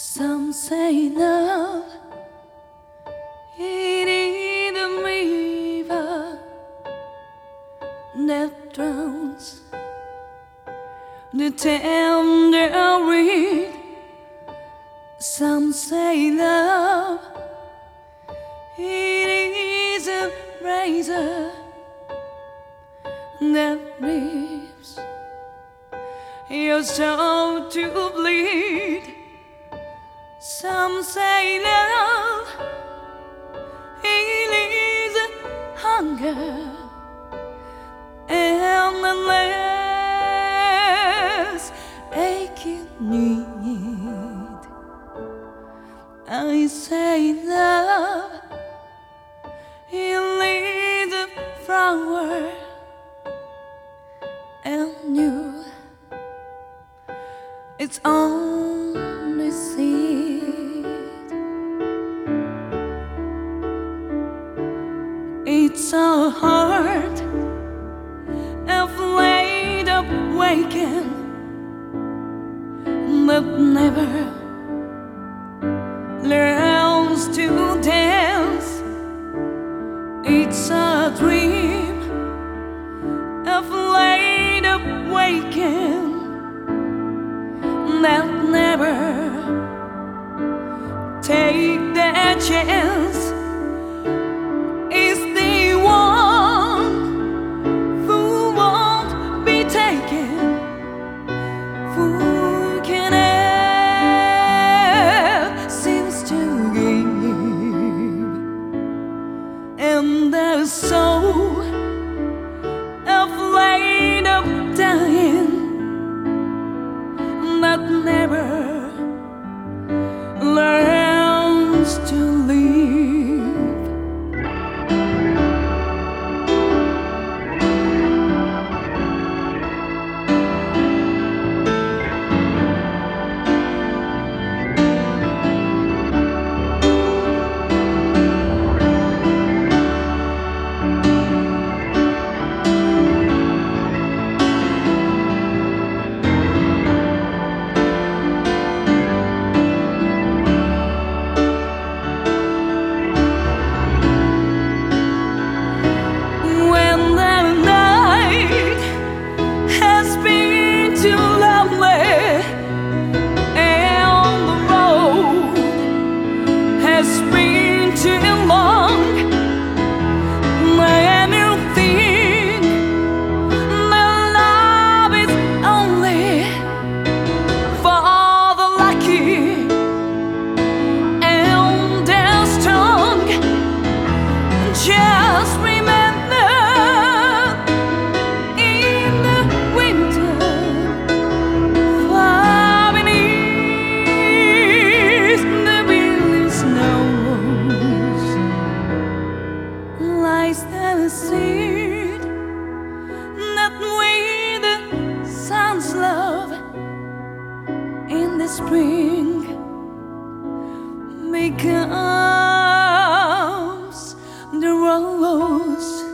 Some say love is the river that drowns the tender reed. Some say love it is a razor that leaves your soul to bleed. Some say love is hunger and endless aching need. I say love is a flower and you. It's only seed. It's a heart afraid of waking, but never learns to dance. It's a dream afraid of waking that never take that chance to live. Has been too lonely I still seed. That we the sun's love in the spring because the rose.